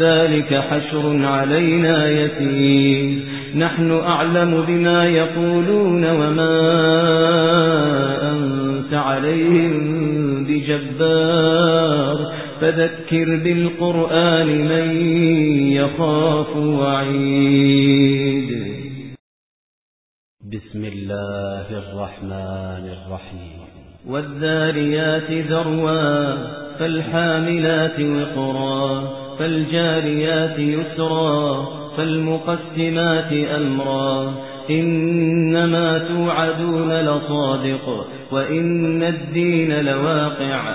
ذلك حشر علينا يسير. نحن أعلم بما يقولون وما أنت عليهم بجبار. فذكر بالقرآن من يخاف وعيد. بسم الله الرحمن الرحيم. والذاريات ذروا فالحاملات وقرا. فالجاريات يسرا فالمقسمات أمرا إنما توعدون لصادق وإن الدين لواقع